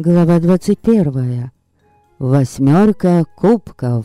Глава 21. Восьмерка кубков.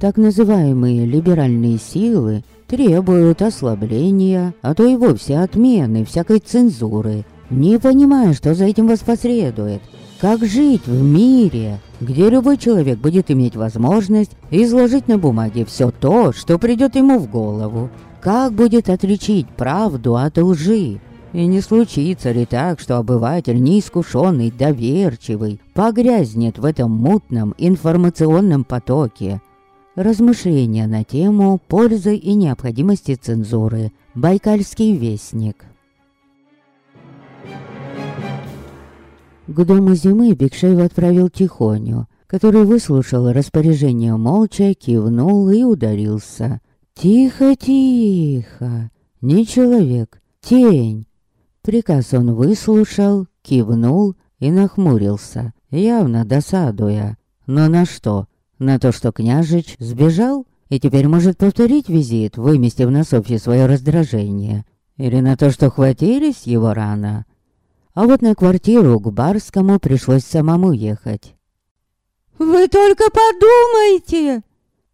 Так называемые либеральные силы требуют ослабления, а то и вовсе отмены всякой цензуры, не понимая, что за этим воспосредует. Как жить в мире, где любой человек будет иметь возможность изложить на бумаге все то, что придет ему в голову? Как будет отличить правду от лжи? И не случится ли так, что обыватель неискушенный, доверчивый, погрязнет в этом мутном информационном потоке? Размышления на тему пользы и необходимости цензуры. Байкальский вестник. К дому зимы Бекшеев отправил Тихоню, который выслушал распоряжение молча, кивнул и ударился. «Тихо, тихо! Не человек, тень!» Приказ он выслушал, кивнул и нахмурился, явно досадуя. Но на что? На то, что княжич сбежал и теперь может повторить визит, выместив на Софье свое раздражение? Или на то, что хватились его рано? А вот на квартиру к Барскому пришлось самому ехать. «Вы только подумайте!»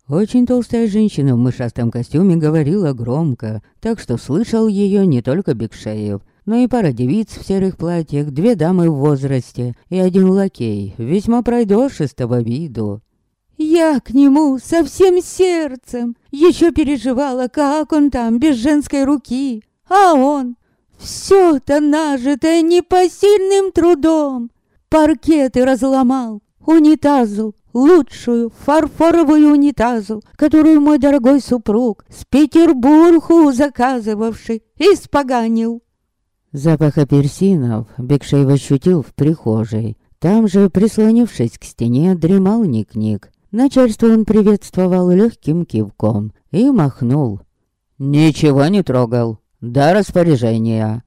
Очень толстая женщина в мышастом костюме говорила громко, так что слышал ее не только Бекшеев, но и пара девиц в серых платьях, две дамы в возрасте и один лакей, весьма пройдошистого виду. Я к нему со всем сердцем. Еще переживала, как он там, без женской руки. А он все-то нажитое непосильным трудом. Паркеты разломал, унитазу, лучшую фарфоровую унитазу, которую мой дорогой супруг с Петербургу заказывавший, испоганил. Запах апельсинов Бекшеев ощутил в прихожей. Там же, прислонившись к стене, дремал Ник-Ник. Начальство он приветствовал легким кивком и махнул. «Ничего не трогал. До распоряжения».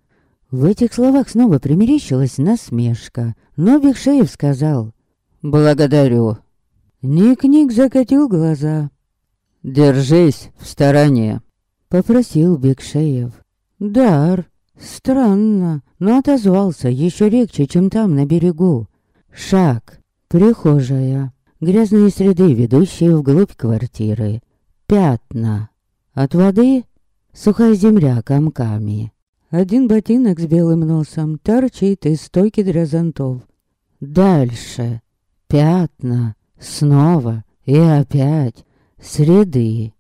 В этих словах снова примерещилась насмешка, но Бекшеев сказал «Благодарю». Ник-Ник закатил глаза. «Держись в стороне», — попросил Бекшеев. «Дар, Странно, но отозвался еще легче, чем там, на берегу. Шаг. Прихожая. Грязные следы, ведущие вглубь квартиры. Пятна. От воды сухая земля комками. Один ботинок с белым носом торчит из стойки для зонтов. Дальше. Пятна. Снова. И опять. Среды.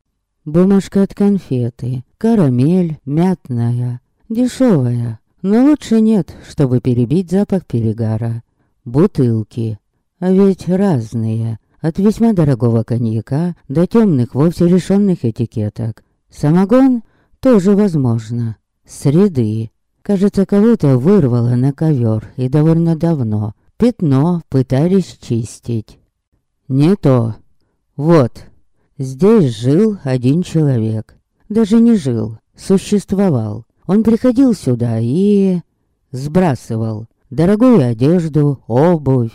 Бумажка от конфеты. Карамель мятная. Дешевая, но лучше нет, чтобы перебить запах перегара. Бутылки. А ведь разные. От весьма дорогого коньяка до темных, вовсе лишенных этикеток. Самогон тоже возможно. Среды. Кажется, кого-то вырвало на ковер и довольно давно. Пятно пытались чистить. Не то. Вот. Здесь жил один человек. Даже не жил, существовал. Он приходил сюда и... сбрасывал дорогую одежду, обувь.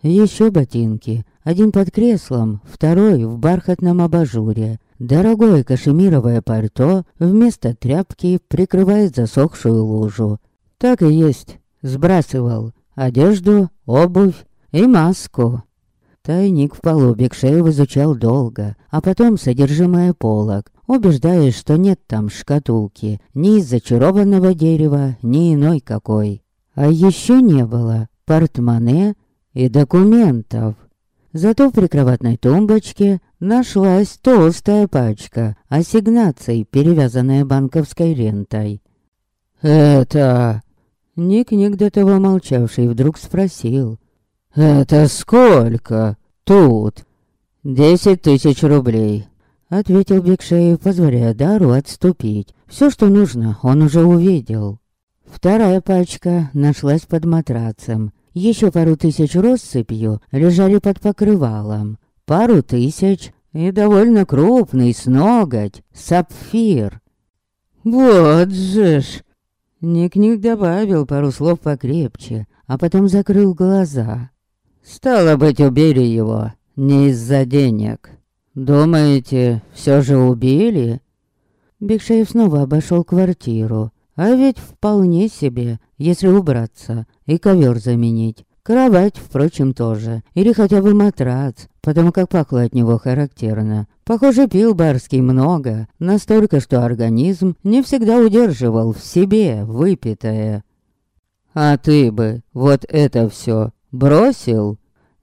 Еще ботинки. Один под креслом, второй в бархатном абажуре. Дорогое кашемировое пальто вместо тряпки прикрывает засохшую лужу. Так и есть. Сбрасывал одежду, обувь и маску. Тайник в полу Бекшеев изучал долго, а потом содержимое полок убеждаясь, что нет там шкатулки, ни из зачарованного дерева, ни иной какой. А еще не было портмоне и документов. Зато в прикроватной тумбочке нашлась толстая пачка ассигнаций, перевязанная банковской лентой. «Это...» Ник-Ник до того молчавший вдруг спросил. «Это сколько? Тут?» «Десять тысяч рублей. Ответил Бекшеев, позволяя Дару отступить. Все, что нужно, он уже увидел. Вторая пачка нашлась под матрацем. Еще пару тысяч россыпью лежали под покрывалом. Пару тысяч и довольно крупный с ноготь сапфир. «Вот же ж!» Ник-Ник добавил пару слов покрепче, а потом закрыл глаза. «Стало быть, убили его не из-за денег». «Думаете, все же убили?» Бекшеев снова обошел квартиру. А ведь вполне себе, если убраться и ковер заменить. Кровать, впрочем, тоже. Или хотя бы матрац, потому как пахло от него характерно. Похоже, пил Барский много, настолько, что организм не всегда удерживал в себе выпитое. «А ты бы вот это все бросил?»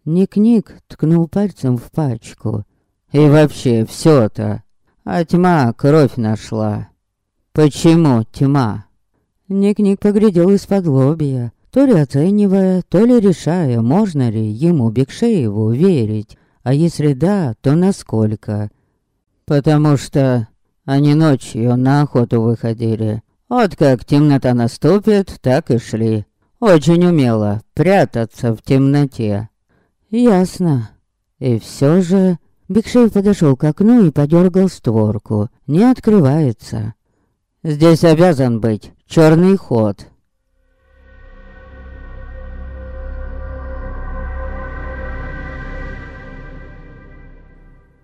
Ник-Ник ткнул пальцем в пачку. «И вообще все-то. А тьма кровь нашла». «Почему тьма?» Ник-Ник поглядел из-под лобья, то ли оценивая, то ли решая, можно ли ему Бекшееву верить, а если да, то насколько. Потому что они ночью на охоту выходили. Вот как темнота наступит, так и шли. Очень умело прятаться в темноте. Ясно. И все же... Бекшеев подошел к окну и подергал створку. Не открывается. Здесь обязан быть черный ход.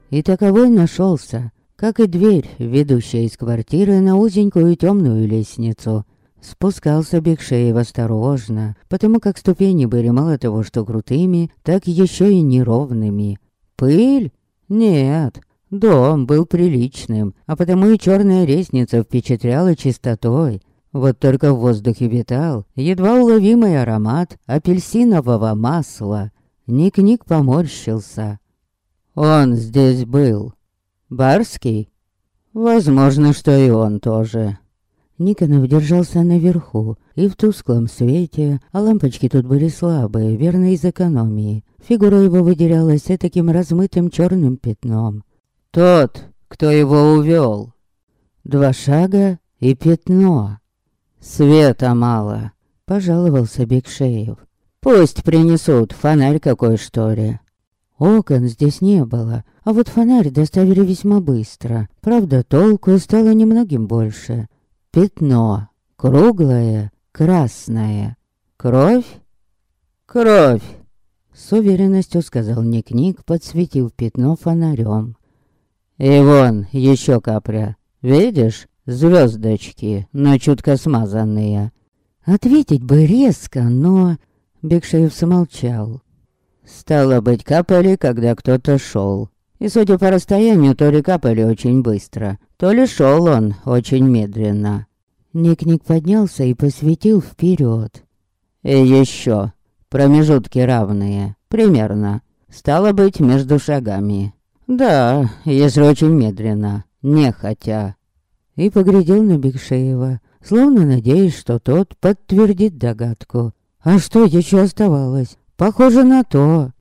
И таковой нашелся, как и дверь, ведущая из квартиры на узенькую темную лестницу. Спускался Бекшеев осторожно, потому как ступени были мало того, что крутыми, так еще и неровными. Пыль? Нет. Дом был приличным, а потому и черная лестница впечатляла чистотой. Вот только в воздухе витал едва уловимый аромат апельсинового масла. Ник-Ник поморщился. Он здесь был. Барский? Возможно, что и он тоже. Никонов держался наверху, и в тусклом свете, а лампочки тут были слабые, верно из экономии. Фигура его выделялась таким размытым черным пятном. Тот, кто его увел. Два шага и пятно. Света мало, пожаловался Бекшеев. Пусть принесут фонарь какой что ли. Окон здесь не было, а вот фонарь доставили весьма быстро. Правда, толку стало немногим больше. Пятно. Круглое, красное. Кровь? Кровь! С уверенностью сказал Ник-Ник, подсветив пятно фонарем. И вон еще капля. Видишь? Звездочки, но чутко смазанные. Ответить бы резко, но... Бекшеев замолчал. Стало быть, капали, когда кто-то шел. И судя по расстоянию, то ли капали очень быстро, то ли шел он очень медленно. Ник-Ник поднялся и посветил вперед. И еще. Промежутки равные. Примерно. Стало быть, между шагами. Да, если очень медленно. Не хотя. И поглядел на Бекшеева, словно надеясь, что тот подтвердит догадку. А что еще оставалось? Похоже на то.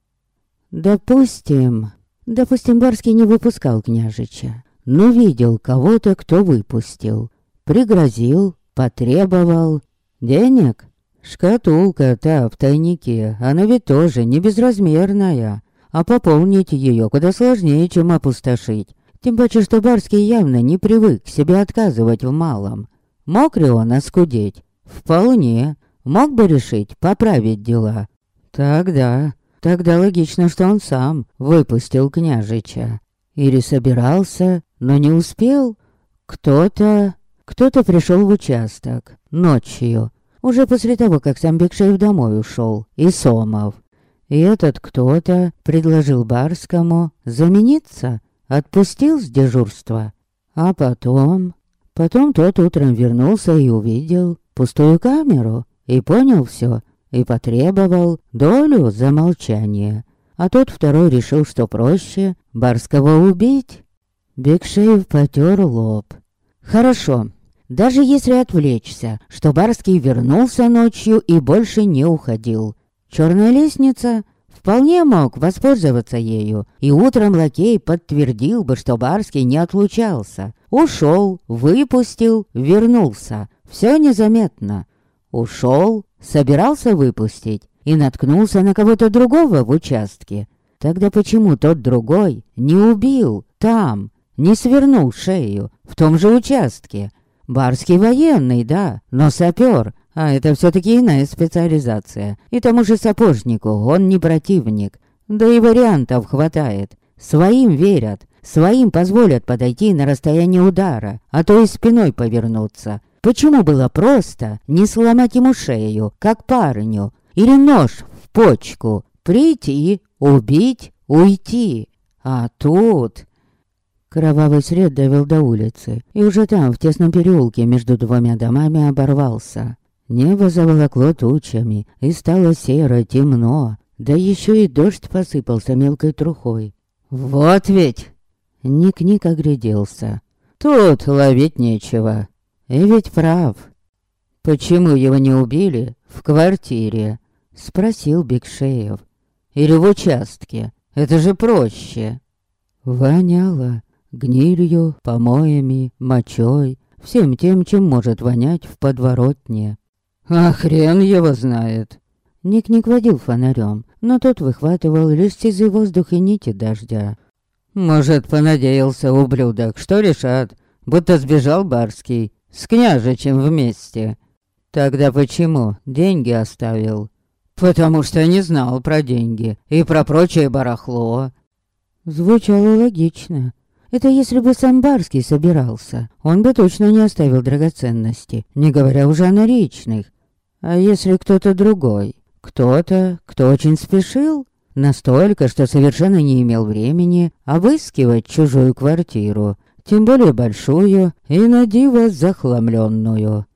Допустим, допустим, Барский не выпускал княжича, но видел кого-то, кто выпустил. Пригрозил, потребовал. Денег? Шкатулка та в тайнике, она ведь тоже не безразмерная. А пополнить ее куда сложнее, чем опустошить. Тем более, что Барский явно не привык себе отказывать в малом. Мог ли он оскудеть? Вполне. Мог бы решить поправить дела. Тогда, тогда логично, что он сам выпустил княжича. Или собирался, но не успел. Кто-то... Кто-то пришел в участок. Ночью. Уже после того, как сам Бекшеев домой ушел. И Сомов. И этот кто-то предложил Барскому замениться. Отпустил с дежурства. А потом... Потом тот утром вернулся и увидел пустую камеру. И понял все и потребовал долю за молчание. А тот второй решил, что проще Барского убить. Бекшеев потер лоб. Хорошо, даже если отвлечься, что Барский вернулся ночью и больше не уходил. Черная лестница вполне мог воспользоваться ею, и утром лакей подтвердил бы, что Барский не отлучался. Ушел, выпустил, вернулся. Все незаметно. Ушел, собирался выпустить и наткнулся на кого-то другого в участке. Тогда почему тот другой не убил там, не свернул шею в том же участке? Барский военный, да, но сапер, а это все-таки иная специализация. И тому же сапожнику он не противник, да и вариантов хватает. Своим верят, своим позволят подойти на расстояние удара, а то и спиной повернуться. Почему было просто не сломать ему шею, как парню, или нож в почку, прийти, убить, уйти? А тут... Кровавый след довел до улицы, и уже там, в тесном переулке между двумя домами, оборвался. Небо заволокло тучами, и стало серо, темно, да еще и дождь посыпался мелкой трухой. «Вот ведь!» Ник-Ник огляделся. «Тут ловить нечего. И ведь прав. Почему его не убили в квартире?» Спросил Бекшеев. «Или в участке? Это же проще!» Воняло гнилью, помоями, мочой, всем тем, чем может вонять в подворотне. А хрен его знает. Ник-Ник водил фонарем, но тот выхватывал лишь сизый воздух и нити дождя. Может, понадеялся ублюдок, что решат, будто сбежал Барский с княжичем вместе. Тогда почему деньги оставил? Потому что не знал про деньги и про прочее барахло. Звучало логично. Это если бы сам Барский собирался, он бы точно не оставил драгоценности, не говоря уже о наличных. А если кто-то другой? Кто-то, кто очень спешил? Настолько, что совершенно не имел времени обыскивать чужую квартиру, тем более большую и на диво захламленную.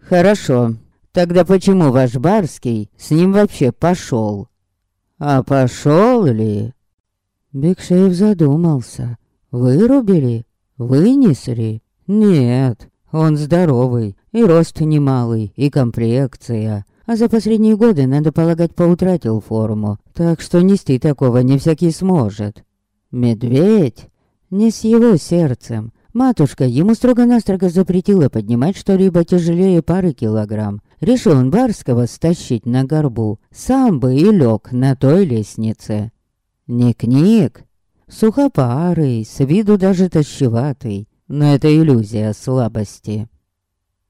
Хорошо, тогда почему ваш Барский с ним вообще пошел? А пошел ли? Бекшеев задумался. Вырубили? Вынесли? Нет, он здоровый, и рост немалый, и комплекция. А за последние годы, надо полагать, поутратил форму, так что нести такого не всякий сможет. Медведь? Не с его сердцем. Матушка ему строго-настрого запретила поднимать что-либо тяжелее пары килограмм. Решил он Барского стащить на горбу. Сам бы и лег на той лестнице. Ник-ник, Сухопарый, с виду даже тащеватый, но это иллюзия слабости.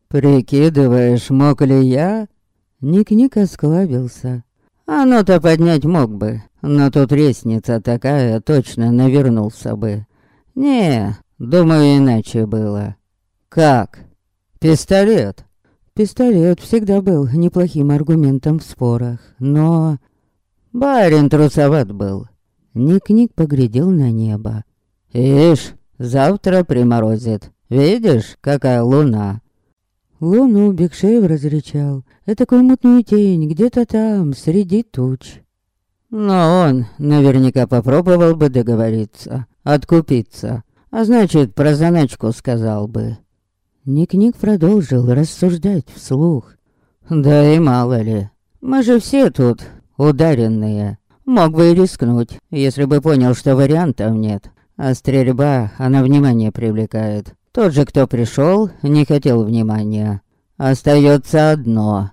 «Прикидываешь, мог ли я?» Ник-Ник осклабился. «Оно-то поднять мог бы, но тут лестница такая, точно навернулся бы. Не, думаю, иначе было. Как? Пистолет?» Пистолет всегда был неплохим аргументом в спорах, но... Барин трусоват был. Ник-Ник поглядел на небо. «Ишь, завтра приморозит. Видишь, какая луна?» Луну Бекшеев различал. Этакую мутную тень где-то там, среди туч. Но он наверняка попробовал бы договориться, откупиться. А значит, про заначку сказал бы. Ник-Ник продолжил рассуждать вслух. Да и мало ли. Мы же все тут ударенные. Мог бы и рискнуть, если бы понял, что вариантов нет. А стрельба, она внимание привлекает. Тот же, кто пришел, не хотел внимания. Остается одно.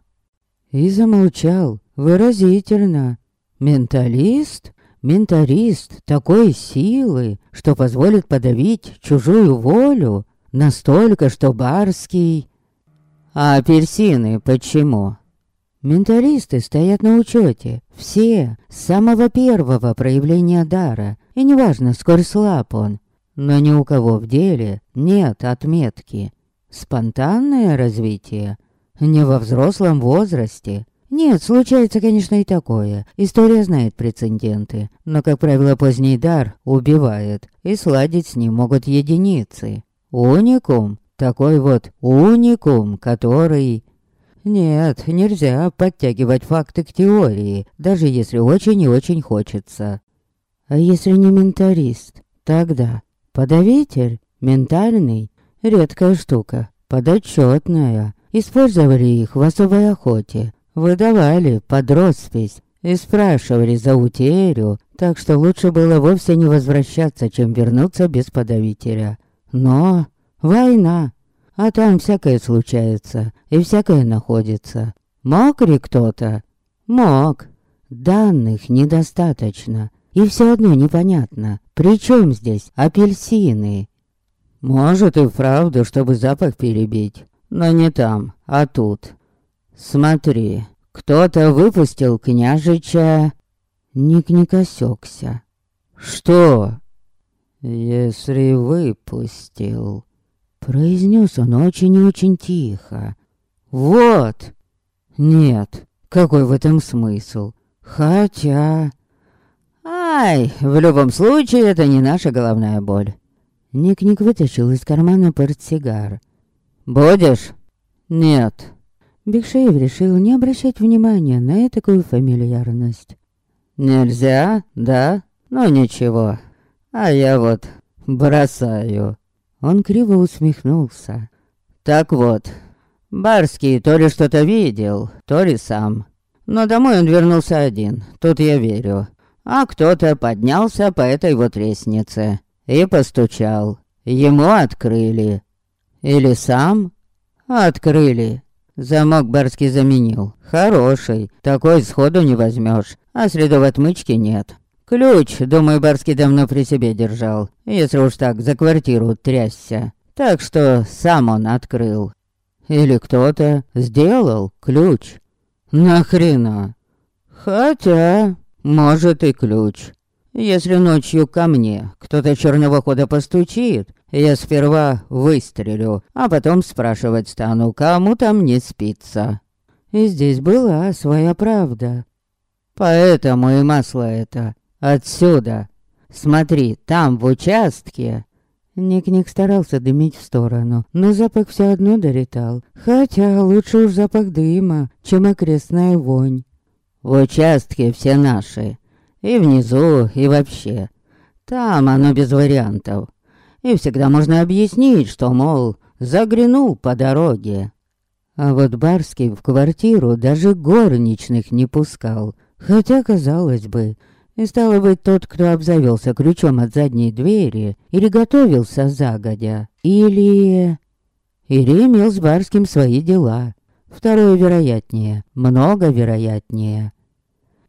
И замолчал, выразительно. Менталист? Менталист такой силы, что позволит подавить чужую волю. Настолько, что барский... А апельсины почему? Менталисты стоят на учете. Все. С самого первого проявления дара. И неважно, сколь слаб он. Но ни у кого в деле нет отметки. Спонтанное развитие. Не во взрослом возрасте. Нет, случается, конечно, и такое. История знает прецеденты. Но, как правило, поздний дар убивает. И сладить с ним могут единицы. Уникум. Такой вот уникум, который нет, нельзя подтягивать факты к теории, даже если очень и очень хочется. А если не менталист, тогда подавитель, ментальный, редкая штука, подотчетная. Использовали их в особой охоте, выдавали под роспись и спрашивали за утерю, так что лучше было вовсе не возвращаться, чем вернуться без подавителя. Но война, а там всякое случается, и всякое находится. Мог ли кто-то? Мог. Данных недостаточно. И все одно непонятно, при чем здесь апельсины? Может и вправду, чтобы запах перебить. Но не там, а тут. Смотри, кто-то выпустил княжича... Ник не косёкся. Что? Если выпустил Произнес он очень и очень тихо. Вот. Нет, какой в этом смысл? Хотя... Ай, в любом случае, это не наша головная боль. Ник-Ник вытащил из кармана портсигар. «Будешь?» «Нет». Бигшеев решил не обращать внимания на такую фамильярность. «Нельзя, да? Ну ничего. А я вот бросаю». Он криво усмехнулся. «Так вот, Барский то ли что-то видел, то ли сам. Но домой он вернулся один, тут я верю. А кто-то поднялся по этой вот лестнице и постучал. Ему открыли. Или сам? Открыли. Замок Барский заменил. Хороший, такой сходу не возьмешь, а следов отмычки нет. Ключ, думаю, Барский давно при себе держал, если уж так за квартиру трясся. Так что сам он открыл. Или кто-то сделал ключ. Нахрена? Хотя, может и ключ. Если ночью ко мне кто-то черного хода постучит, я сперва выстрелю, а потом спрашивать стану, кому там не спится. И здесь была своя правда. Поэтому и масло это. Отсюда. Смотри, там, в участке. Ник-Ник старался дымить в сторону, но запах все одно долетал. Хотя лучше уж запах дыма, чем окрестная вонь. В участке все наши. И внизу, и вообще. Там оно без вариантов. И всегда можно объяснить, что, мол, заглянул по дороге. А вот Барский в квартиру даже горничных не пускал. Хотя, казалось бы, и стало быть, тот, кто обзавелся ключом от задней двери, или готовился загодя, или... Или имел с Барским свои дела. Второе вероятнее, много вероятнее.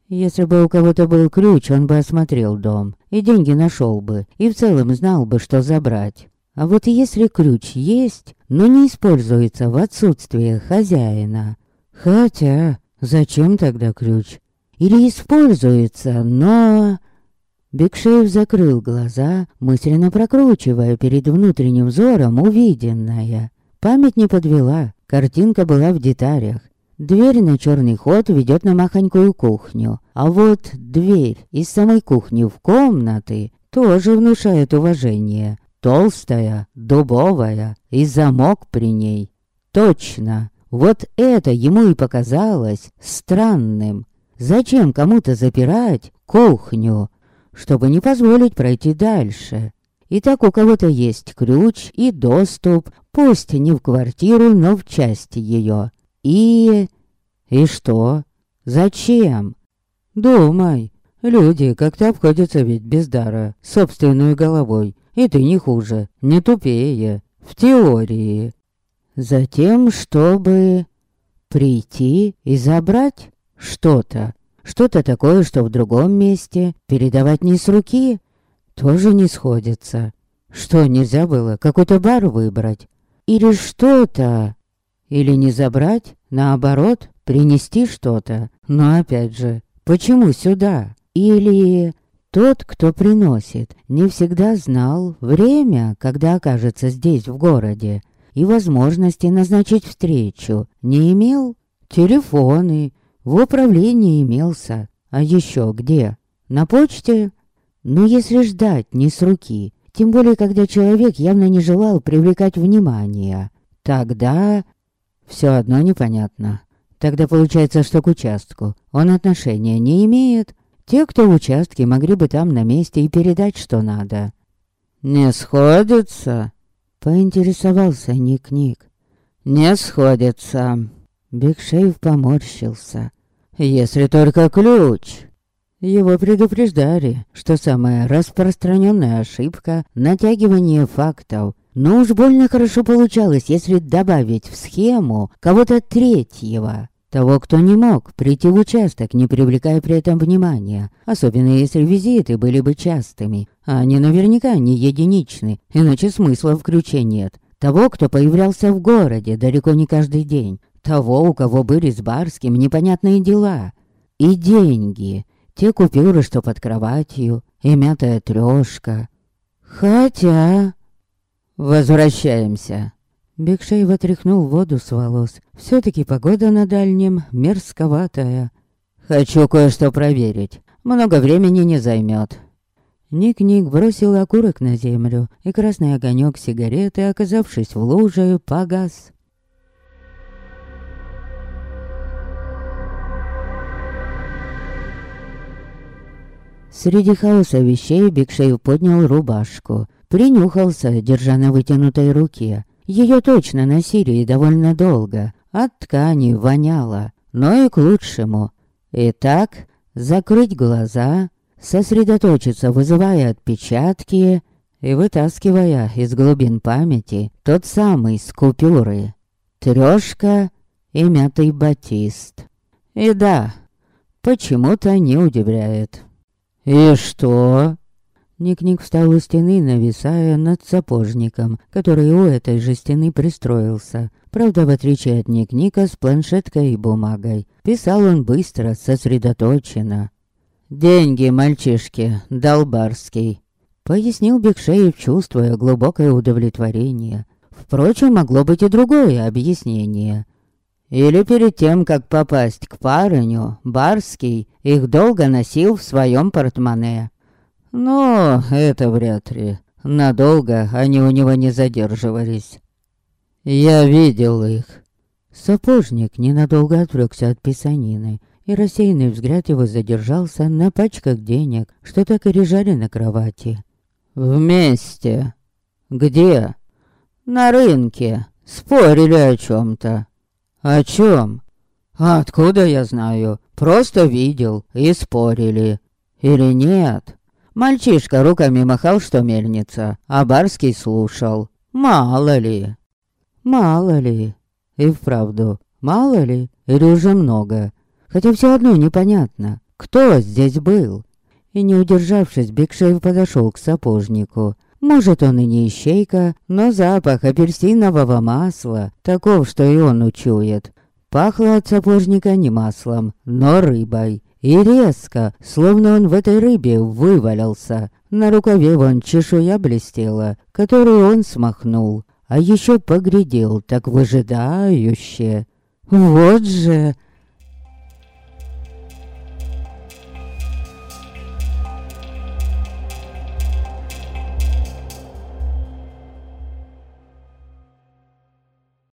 Если бы у кого-то был ключ, он бы осмотрел дом, и деньги нашел бы, и в целом знал бы, что забрать. А вот если ключ есть, но не используется в отсутствие хозяина. Хотя, зачем тогда ключ? Или используется, но... Бекшеев закрыл глаза, мысленно прокручивая перед внутренним взором увиденное. Память не подвела, картинка была в деталях. Дверь на черный ход ведет на махонькую кухню, а вот дверь из самой кухни в комнаты тоже внушает уважение. Толстая, дубовая и замок при ней. Точно, вот это ему и показалось странным. Зачем кому-то запирать кухню, чтобы не позволить пройти дальше? И так у кого-то есть ключ и доступ, пусть не в квартиру, но в часть ее. И... И что? Зачем? Думай. Люди как-то обходятся ведь без дара, собственной головой. И ты не хуже, не тупее. В теории. Затем, чтобы прийти и забрать что-то. Что-то такое, что в другом месте передавать не с руки, тоже не сходится. Что, нельзя было какой-то бар выбрать? Или что-то? Или не забрать, наоборот, принести что-то. Но опять же, почему сюда? Или тот, кто приносит, не всегда знал время, когда окажется здесь, в городе, и возможности назначить встречу не имел? Телефоны в управлении имелся. А еще где? На почте? Но если ждать не с руки, тем более, когда человек явно не желал привлекать внимания, тогда все одно непонятно. Тогда получается, что к участку он отношения не имеет. Те, кто в участке, могли бы там на месте и передать, что надо. «Не сходится?» — поинтересовался Ник-Ник. «Не сходится». Бигшейв поморщился. «Если только ключ». Его предупреждали, что самая распространенная ошибка — натягивание фактов — но уж больно хорошо получалось, если добавить в схему кого-то третьего. Того, кто не мог прийти в участок, не привлекая при этом внимания. Особенно если визиты были бы частыми. А они наверняка не единичны, иначе смысла в ключе нет. Того, кто появлялся в городе далеко не каждый день. Того, у кого были с Барским непонятные дела. И деньги. Те купюры, что под кроватью. И мятая трешка. Хотя... «Возвращаемся». Бекшеев отряхнул воду с волос. все таки погода на дальнем мерзковатая. «Хочу кое-что проверить. Много времени не займет. Ник-Ник бросил окурок на землю, и красный огонек сигареты, оказавшись в луже, погас. Среди хаоса вещей Бигшей поднял рубашку. Принюхался, держа на вытянутой руке. Ее точно носили и довольно долго. От ткани воняло, но и к лучшему. Итак, закрыть глаза, сосредоточиться, вызывая отпечатки и вытаскивая из глубин памяти тот самый с купюры. Трёшка и мятый батист. И да, почему-то не удивляет. «И что?» Ник-Ник встал у стены, нависая над сапожником, который у этой же стены пристроился. Правда, в отличие от Ник-Ника с планшеткой и бумагой. Писал он быстро, сосредоточенно. «Деньги, мальчишки, Долбарский», — пояснил Бекшеев, чувствуя глубокое удовлетворение. Впрочем, могло быть и другое объяснение. Или перед тем, как попасть к парню, Барский их долго носил в своем портмоне. Но это вряд ли. Надолго они у него не задерживались. Я видел их. Сапожник ненадолго отвлекся от писанины и рассеянный взгляд его задержался на пачках денег, что так и лежали на кровати. «Вместе. Где?» «На рынке. Спорили о чем-то». «О чем?» «Откуда я знаю? Просто видел и спорили. Или нет?» Мальчишка руками махал, что мельница, а Барский слушал. Мало ли. Мало ли. И вправду, мало ли, или уже много. Хотя все одно непонятно, кто здесь был. И не удержавшись, Бекшеев подошел к сапожнику. Может, он и не ищейка, но запах апельсинового масла таков, что и он учует. Пахло от сапожника не маслом, но рыбой. И резко, словно он в этой рыбе вывалился. На рукаве вон чешуя блестела, которую он смахнул. А еще поглядел так выжидающе. Вот же,